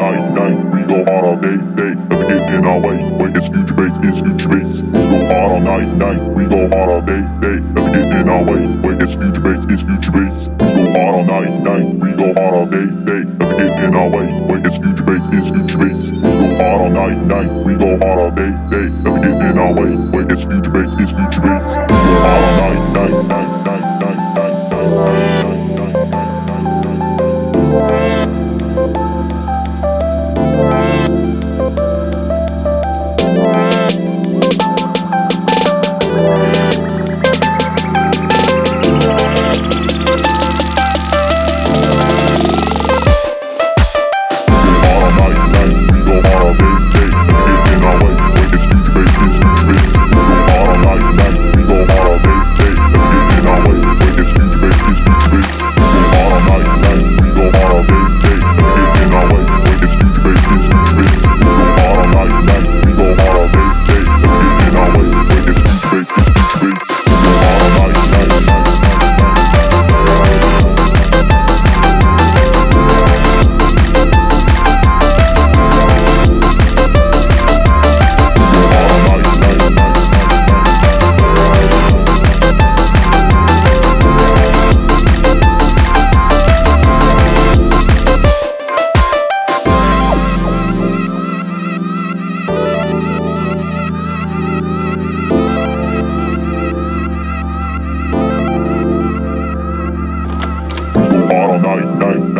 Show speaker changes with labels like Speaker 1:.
Speaker 1: all night, night. We go hard all day, day. Nothing get in our way. Wait, it's future bass, it's future bass. We go hard all night, night. We go hard all day, day. Nothing get in our way. Wait, it's future bass, it's future bass. We go hard all night, night. We go hard all day, day. Nothing get in our way. Wait, it's future bass, it's future bass. We go hard all night, night. We go hard all day, day. Nothing get in our way. Wait, it's future bass, it's future bass. We go hard all night, night, night. All night, night.